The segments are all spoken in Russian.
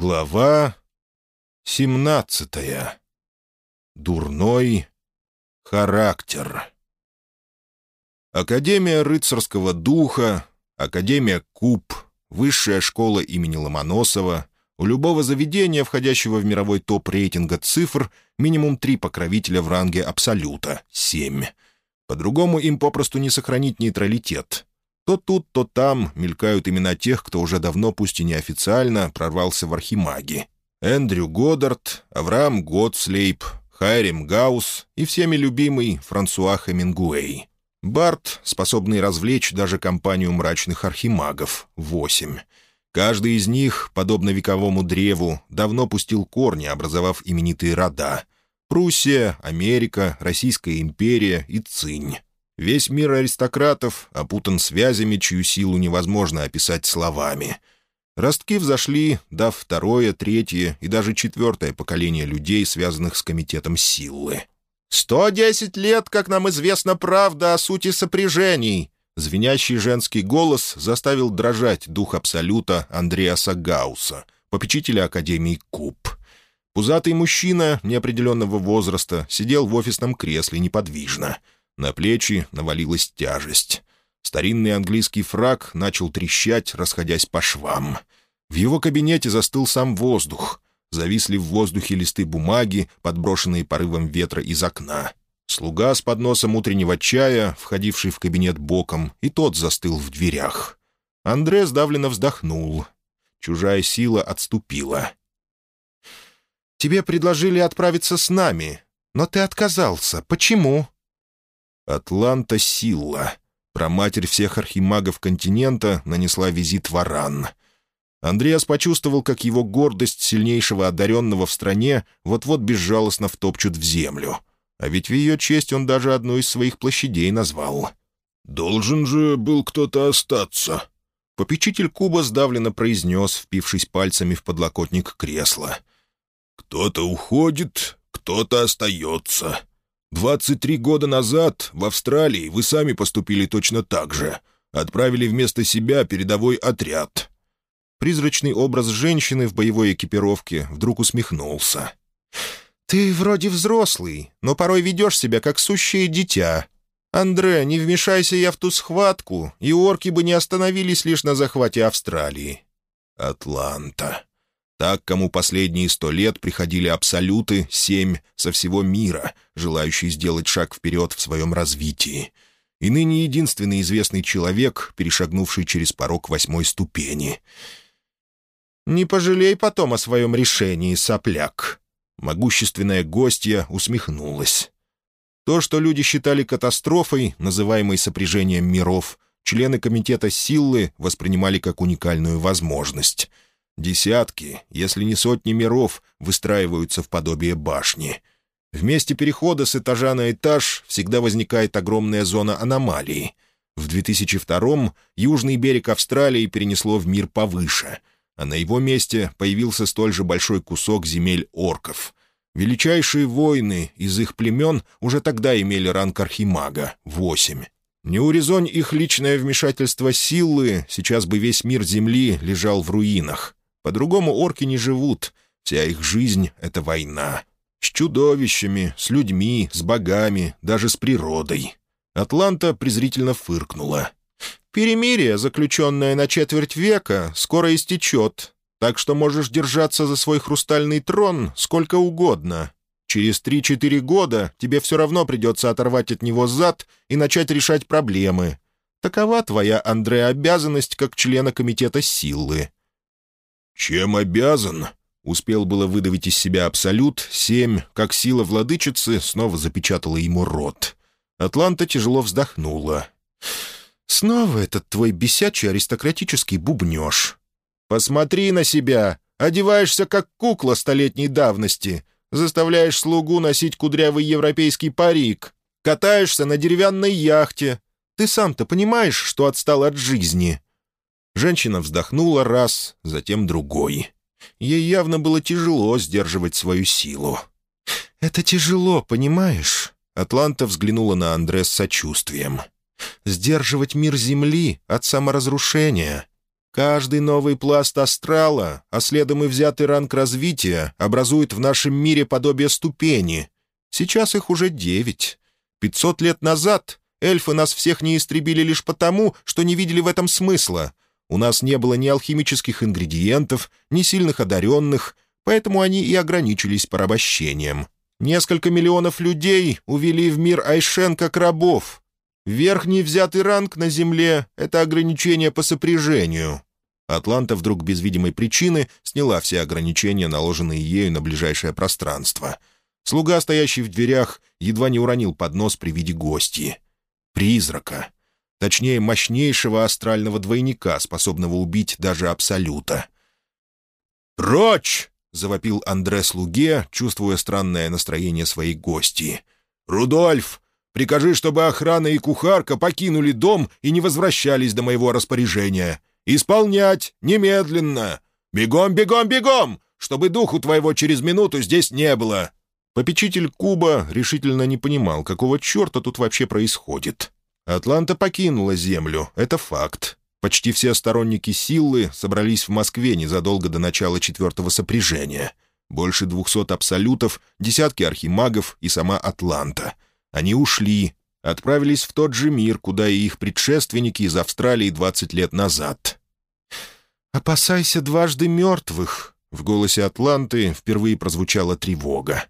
Глава семнадцатая. Дурной характер. Академия рыцарского духа, Академия Куб, Высшая школа имени Ломоносова. У любого заведения, входящего в мировой топ рейтинга цифр, минимум три покровителя в ранге Абсолюта — семь. По-другому им попросту не сохранить нейтралитет. То тут, то там мелькают имена тех, кто уже давно, пусть и неофициально, прорвался в архимаги. Эндрю Годдард, Авраам Готслейп, Хайрим Гаус и всеми любимый Франсуа Хемингуэй. Барт, способный развлечь даже компанию мрачных архимагов, восемь. Каждый из них, подобно вековому древу, давно пустил корни, образовав именитые рода. Пруссия, Америка, Российская империя и Цинь. Весь мир аристократов опутан связями, чью силу невозможно описать словами. Ростки взошли, дав второе, третье и даже четвертое поколение людей, связанных с комитетом силы. «Сто десять лет, как нам известна правда о сути сопряжений!» Звенящий женский голос заставил дрожать дух Абсолюта Андреаса Гауса, попечителя Академии Куб. Пузатый мужчина неопределенного возраста сидел в офисном кресле неподвижно — на плечи навалилась тяжесть. Старинный английский фраг начал трещать, расходясь по швам. В его кабинете застыл сам воздух. Зависли в воздухе листы бумаги, подброшенные порывом ветра из окна. Слуга с подносом утреннего чая, входивший в кабинет боком, и тот застыл в дверях. Андре сдавленно вздохнул. Чужая сила отступила. «Тебе предложили отправиться с нами, но ты отказался. Почему?» Атланта Силла, проматерь всех архимагов континента, нанесла визит в Аран. Андреас почувствовал, как его гордость сильнейшего одаренного в стране вот-вот безжалостно втопчут в землю. А ведь в ее честь он даже одну из своих площадей назвал. «Должен же был кто-то остаться», — попечитель Куба сдавленно произнес, впившись пальцами в подлокотник кресла. «Кто-то уходит, кто-то остается. Двадцать три года назад в Австралии вы сами поступили точно так же. Отправили вместо себя передовой отряд». Призрачный образ женщины в боевой экипировке вдруг усмехнулся. «Ты вроде взрослый, но порой ведешь себя как сущее дитя. Андре, не вмешайся я в ту схватку, и орки бы не остановились лишь на захвате Австралии». «Атланта», так, кому последние сто лет приходили абсолюты, семь, со всего мира, желающие сделать шаг вперед в своем развитии. И ныне единственный известный человек, перешагнувший через порог восьмой ступени. «Не пожалей потом о своем решении, сопляк!» Могущественная гостья усмехнулась. То, что люди считали катастрофой, называемой сопряжением миров, члены комитета Силлы воспринимали как уникальную возможность — Десятки, если не сотни миров, выстраиваются в подобие башни. В месте перехода с этажа на этаж всегда возникает огромная зона аномалий. В 2002-м южный берег Австралии перенесло в мир повыше, а на его месте появился столь же большой кусок земель орков. Величайшие воины из их племен уже тогда имели ранг архимага — восемь. Не урезонь их личное вмешательство силы, сейчас бы весь мир Земли лежал в руинах. По-другому орки не живут. Вся их жизнь — это война. С чудовищами, с людьми, с богами, даже с природой. Атланта презрительно фыркнула. «Перемирие, заключенное на четверть века, скоро истечет, так что можешь держаться за свой хрустальный трон сколько угодно. Через три-четыре года тебе все равно придется оторвать от него зад и начать решать проблемы. Такова твоя, Андре, обязанность как члена комитета силы. «Чем обязан?» Успел было выдавить из себя абсолют, семь, как сила владычицы снова запечатала ему рот. Атланта тяжело вздохнула. «Снова этот твой бесячий аристократический бубнеж. Посмотри на себя, одеваешься как кукла столетней давности, заставляешь слугу носить кудрявый европейский парик, катаешься на деревянной яхте. Ты сам-то понимаешь, что отстал от жизни?» Женщина вздохнула раз, затем другой. Ей явно было тяжело сдерживать свою силу. «Это тяжело, понимаешь?» Атланта взглянула на Андре с сочувствием. «Сдерживать мир Земли от саморазрушения. Каждый новый пласт астрала, а следом и взятый ранг развития, образует в нашем мире подобие ступени. Сейчас их уже девять. Пятьсот лет назад эльфы нас всех не истребили лишь потому, что не видели в этом смысла. У нас не было ни алхимических ингредиентов, ни сильных одаренных, поэтому они и ограничились порабощением. Несколько миллионов людей увели в мир Айшен как рабов. Верхний взятый ранг на Земле — это ограничение по сопряжению. Атланта вдруг без видимой причины сняла все ограничения, наложенные ею на ближайшее пространство. Слуга, стоящий в дверях, едва не уронил поднос при виде гостьи. Призрака. Точнее, мощнейшего астрального двойника, способного убить даже Абсолюта. «Прочь!» — завопил Андре слуге, чувствуя странное настроение своей гости. «Рудольф, прикажи, чтобы охрана и кухарка покинули дом и не возвращались до моего распоряжения. Исполнять! Немедленно! Бегом, бегом, бегом! Чтобы духу твоего через минуту здесь не было!» Попечитель Куба решительно не понимал, какого черта тут вообще происходит. Атланта покинула Землю, это факт. Почти все сторонники силы собрались в Москве незадолго до начала четвертого сопряжения. Больше двухсот абсолютов, десятки архимагов и сама Атланта. Они ушли, отправились в тот же мир, куда и их предшественники из Австралии 20 лет назад. «Опасайся дважды мертвых», — в голосе Атланты впервые прозвучала тревога.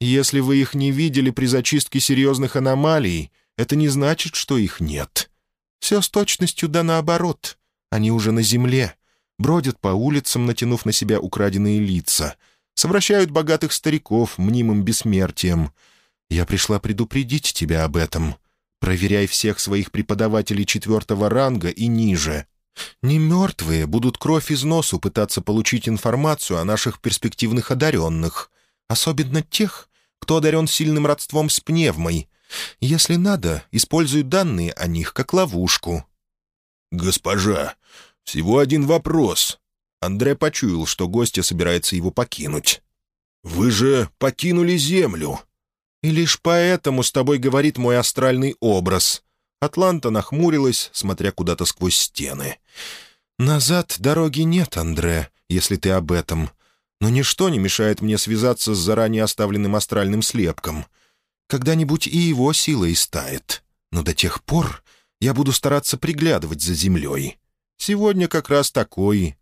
«Если вы их не видели при зачистке серьезных аномалий, это не значит, что их нет. Все с точностью да наоборот. Они уже на земле, бродят по улицам, натянув на себя украденные лица, совращают богатых стариков мнимым бессмертием. Я пришла предупредить тебя об этом. Проверяй всех своих преподавателей четвертого ранга и ниже, не мертвые будут кровь из носу пытаться получить информацию о наших перспективных одаренных, особенно тех, кто одарен сильным родством с пневмой. Если надо, используй данные о них как ловушку». «Госпожа, всего один вопрос». Андре почуял, что гостья собирается его покинуть. «Вы же покинули Землю». «И лишь поэтому с тобой говорит мой астральный образ. Атланта нахмурилась, смотря куда-то сквозь стены. «Назад дороги нет, Андре, если ты об этом. Но ничто не мешает мне связаться с заранее оставленным астральным слепком. Когда-нибудь и его сила истает. Но до тех пор я буду стараться приглядывать за землей. Сегодня как раз такой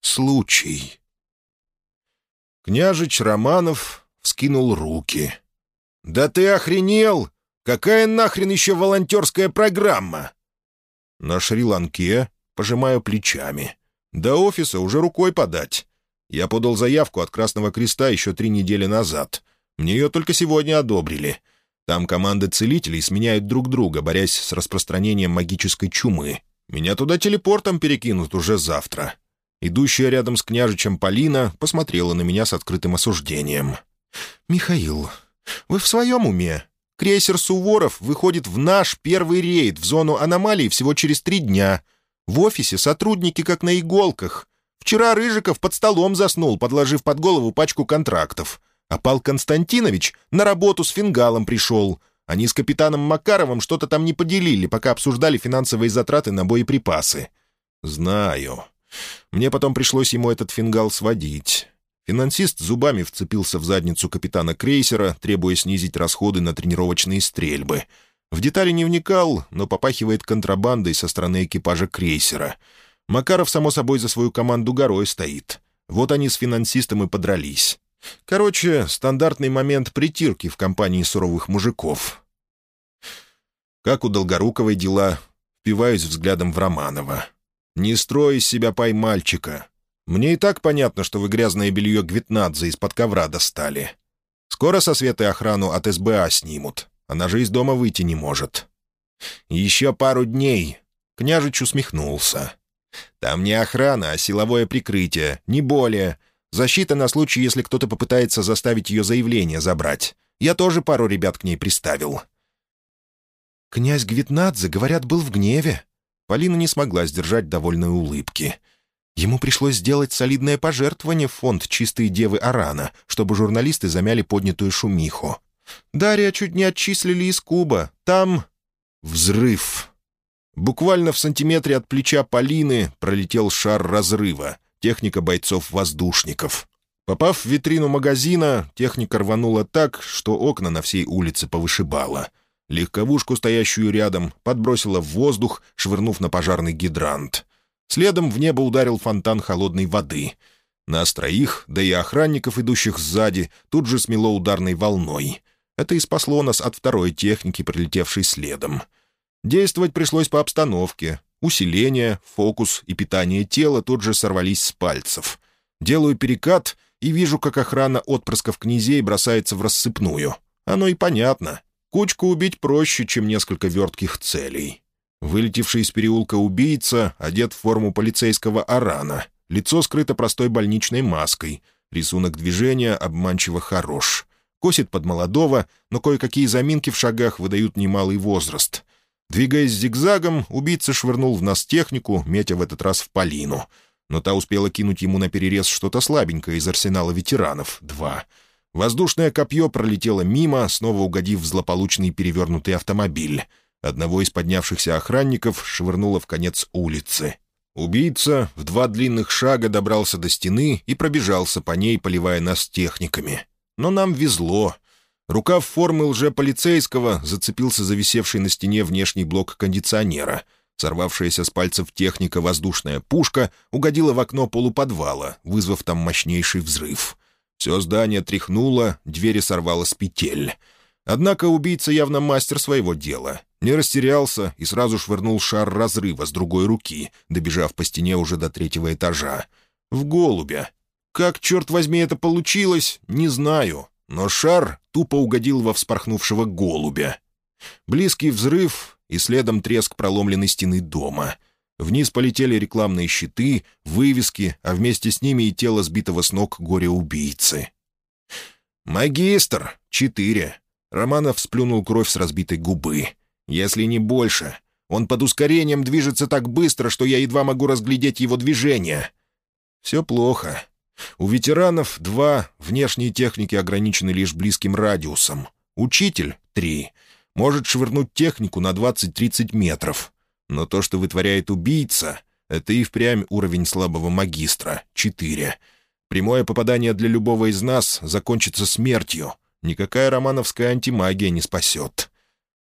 случай». Княжич Романов вскинул руки. «Да ты охренел! Какая нахрен еще волонтерская программа?» «На Шри-Ланке», пожимаю плечами. «До офиса уже рукой подать. Я подал заявку от Красного Креста еще три недели назад. Мне ее только сегодня одобрили. Там команды целителей сменяют друг друга, борясь с распространением магической чумы. Меня туда телепортом перекинут уже завтра». Идущая рядом с княжичем Полина посмотрела на меня с открытым осуждением. «Михаил, вы в своем уме? Крейсер «Суворов» выходит в наш первый рейд в зону аномалий всего через три дня. В офисе сотрудники как на иголках. Вчера Рыжиков под столом заснул, подложив под голову пачку контрактов. А Пал Константинович на работу с фингалом пришел. Они с капитаном Макаровым что-то там не поделили, пока обсуждали финансовые затраты на боеприпасы. «Знаю. Мне потом пришлось ему этот фингал сводить. Финансист зубами вцепился в задницу капитана крейсера, требуя снизить расходы на тренировочные стрельбы. В детали не вникал, но попахивает контрабандой со стороны экипажа крейсера. Макаров, само собой, за свою команду горой стоит. Вот они с финансистом и подрались. Короче, стандартный момент притирки в компании суровых мужиков. Как у Долгоруковой дела, впиваюсь взглядом в Романова. «Не строй из себя поймальчика. Мне и так понятно, что вы грязное белье Гвитнадзе из-под ковра достали. Скоро со Светой охрану от СБА снимут. Она же из дома выйти не может. Еще пару дней. Княжич усмехнулся. Там не охрана, а силовое прикрытие, не более. Защита на случай, если кто-то попытается заставить ее заявление забрать. Я тоже пару ребят к ней приставил. Князь Гвитнадзе, говорят, был в гневе. Полина не смогла сдержать довольной улыбки. Ему пришлось сделать солидное пожертвование в фонд «Чистые девы Арана», чтобы журналисты замяли поднятую шумиху. Дарья чуть не отчислили из Куба. Там... Взрыв. Буквально в сантиметре от плеча Полины пролетел шар разрыва, техника бойцов-воздушников. Попав в витрину магазина, техника рванула так, что окна на всей улице повышибала. Легковушку, стоящую рядом, подбросила в воздух, швырнув на пожарный гидрант. Следом в небо ударил фонтан холодной воды. Нас троих, да и охранников, идущих сзади, тут же смело ударной волной. Это и спасло нас от второй техники, прилетевшей следом. Действовать пришлось по обстановке. Усиление, фокус и питание тела тут же сорвались с пальцев. Делаю перекат и вижу, как охрана отпрысков князей бросается в рассыпную. Оно и понятно. Кучку убить проще, чем несколько вертких целей. Вылетевший из переулка убийца одет в форму полицейского арана. Лицо скрыто простой больничной маской. Рисунок движения обманчиво хорош. Косит под молодого, но кое-какие заминки в шагах выдают немалый возраст. Двигаясь зигзагом, убийца швырнул в нас технику, метя в этот раз в Полину — но та успела кинуть ему на перерез что-то слабенькое из арсенала ветеранов. Два. Воздушное копье пролетело мимо, снова угодив в злополучный перевернутый автомобиль. Одного из поднявшихся охранников швырнуло в конец улицы. Убийца в два длинных шага добрался до стены и пробежался по ней, поливая нас техниками. Но нам везло. Рукав формы лжеполицейского зацепился за висевший на стене внешний блок кондиционера — Сорвавшаяся с пальцев техника воздушная пушка угодила в окно полуподвала, вызвав там мощнейший взрыв. Все здание тряхнуло, двери сорвало с петель. Однако убийца явно мастер своего дела. Не растерялся и сразу швырнул шар разрыва с другой руки, добежав по стене уже до третьего этажа. В голубя. Как, черт возьми, это получилось, не знаю. Но шар тупо угодил во вспорхнувшего голубя. Близкий взрыв и следом треск проломленной стены дома. Вниз полетели рекламные щиты, вывески, а вместе с ними и тело сбитого с ног горе-убийцы. «Магистр! Четыре!» Романов сплюнул кровь с разбитой губы. «Если не больше. Он под ускорением движется так быстро, что я едва могу разглядеть его движение». «Все плохо. У ветеранов два, внешние техники ограничены лишь близким радиусом. Учитель — три может швырнуть технику на 20-30 метров. Но то, что вытворяет убийца, это и впрямь уровень слабого магистра — 4. Прямое попадание для любого из нас закончится смертью. Никакая романовская антимагия не спасет.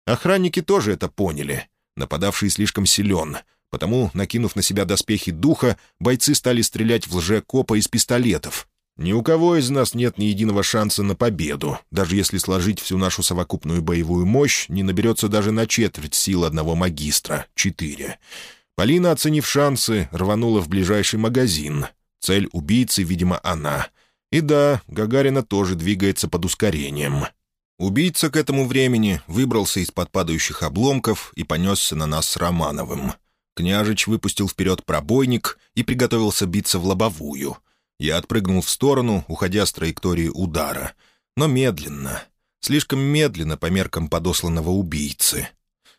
Охранники тоже это поняли. Нападавший слишком силен, потому, накинув на себя доспехи духа, бойцы стали стрелять в лже-копа из пистолетов, ни у кого из нас нет ни единого шанса на победу. Даже если сложить всю нашу совокупную боевую мощь, не наберется даже на четверть сил одного магистра — четыре. Полина, оценив шансы, рванула в ближайший магазин. Цель убийцы, видимо, она. И да, Гагарина тоже двигается под ускорением. Убийца к этому времени выбрался из-под падающих обломков и понесся на нас с Романовым. Княжич выпустил вперед пробойник и приготовился биться в лобовую — я отпрыгнул в сторону, уходя с траектории удара. Но медленно. Слишком медленно по меркам подосланного убийцы.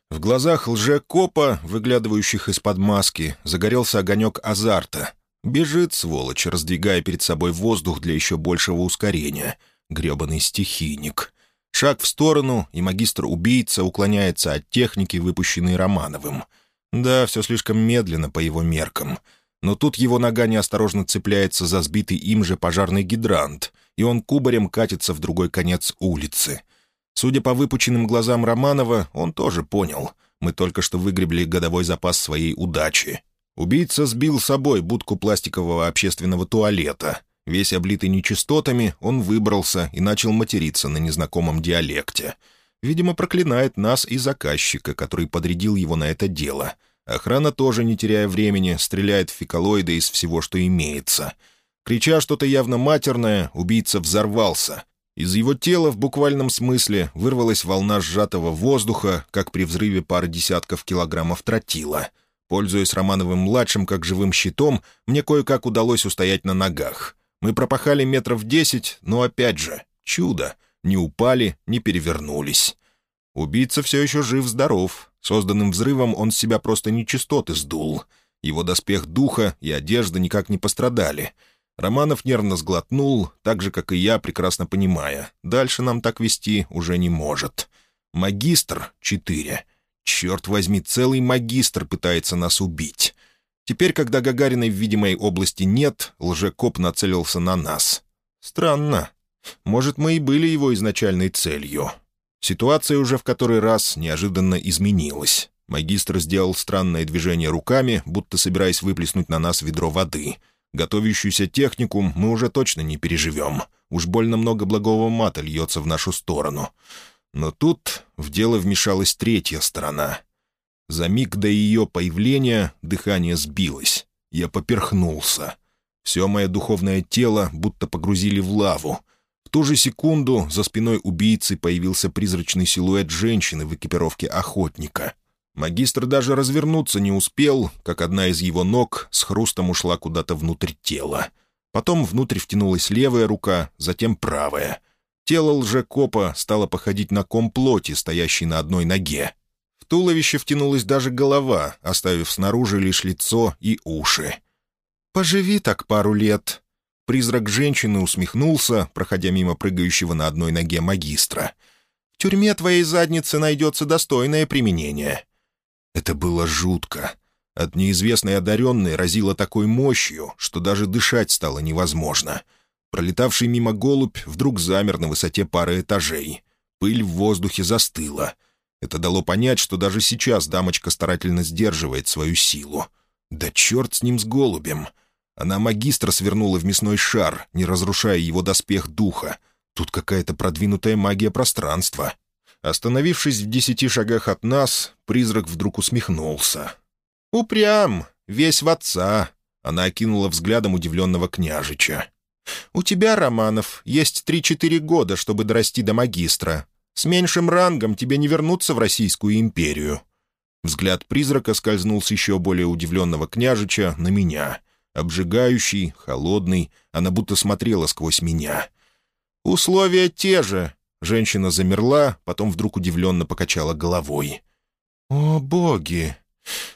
В глазах лже-копа, выглядывающих из-под маски, загорелся огонек азарта. Бежит, сволочь, раздвигая перед собой воздух для еще большего ускорения. Гребаный стихийник. Шаг в сторону, и магистр-убийца уклоняется от техники, выпущенной Романовым. Да, все слишком медленно по его меркам — но тут его нога неосторожно цепляется за сбитый им же пожарный гидрант, и он кубарем катится в другой конец улицы. Судя по выпученным глазам Романова, он тоже понял. Мы только что выгребли годовой запас своей удачи. Убийца сбил с собой будку пластикового общественного туалета. Весь облитый нечистотами, он выбрался и начал материться на незнакомом диалекте. Видимо, проклинает нас и заказчика, который подрядил его на это дело — Охрана тоже, не теряя времени, стреляет в фекалоиды из всего, что имеется. Крича что-то явно матерное, убийца взорвался. Из его тела в буквальном смысле вырвалась волна сжатого воздуха, как при взрыве пары десятков килограммов тротила. Пользуясь Романовым-младшим как живым щитом, мне кое-как удалось устоять на ногах. Мы пропахали метров десять, но опять же, чудо. Не упали, не перевернулись. Убийца все еще жив-здоров. Созданным взрывом он с себя просто нечистоты сдул. Его доспех духа и одежда никак не пострадали. Романов нервно сглотнул, так же, как и я, прекрасно понимая. Дальше нам так вести уже не может. Магистр — четыре. Черт возьми, целый магистр пытается нас убить. Теперь, когда Гагариной в видимой области нет, лжекоп нацелился на нас. Странно. Может, мы и были его изначальной целью. Ситуация уже в который раз неожиданно изменилась. Магистр сделал странное движение руками, будто собираясь выплеснуть на нас ведро воды. Готовящуюся техникум мы уже точно не переживем. Уж больно много благого мата льется в нашу сторону. Но тут в дело вмешалась третья сторона. За миг до ее появления дыхание сбилось. Я поперхнулся. Все мое духовное тело будто погрузили в лаву. Ту же секунду за спиной убийцы появился призрачный силуэт женщины в экипировке охотника. Магистр даже развернуться не успел, как одна из его ног с хрустом ушла куда-то внутрь тела. Потом внутрь втянулась левая рука, затем правая. Тело лжекопа стало походить на ком плоти, стоящий на одной ноге. В туловище втянулась даже голова, оставив снаружи лишь лицо и уши. «Поживи так пару лет». Призрак женщины усмехнулся, проходя мимо прыгающего на одной ноге магистра. «В тюрьме твоей задницы найдется достойное применение». Это было жутко. От неизвестной одаренной разило такой мощью, что даже дышать стало невозможно — Пролетавший мимо голубь вдруг замер на высоте пары этажей. Пыль в воздухе застыла. Это дало понять, что даже сейчас дамочка старательно сдерживает свою силу. Да черт с ним с голубем! Она магистра свернула в мясной шар, не разрушая его доспех духа. Тут какая-то продвинутая магия пространства. Остановившись в десяти шагах от нас, призрак вдруг усмехнулся. «Упрям! Весь в отца!» Она окинула взглядом удивленного княжича. «У тебя, Романов, есть три-четыре года, чтобы дорасти до магистра. С меньшим рангом тебе не вернуться в Российскую империю». Взгляд призрака скользнул с еще более удивленного княжича на меня. Обжигающий, холодный, она будто смотрела сквозь меня. «Условия те же». Женщина замерла, потом вдруг удивленно покачала головой. «О, боги!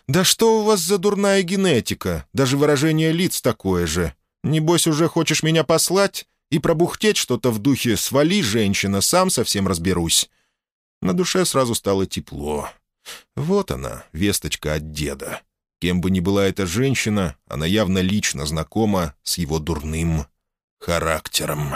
Да что у вас за дурная генетика? Даже выражение лиц такое же. Небось, уже хочешь меня послать и пробухтеть что-то в духе «свали, женщина, сам совсем разберусь». На душе сразу стало тепло. Вот она, весточка от деда. Кем бы ни была эта женщина, она явно лично знакома с его дурным характером.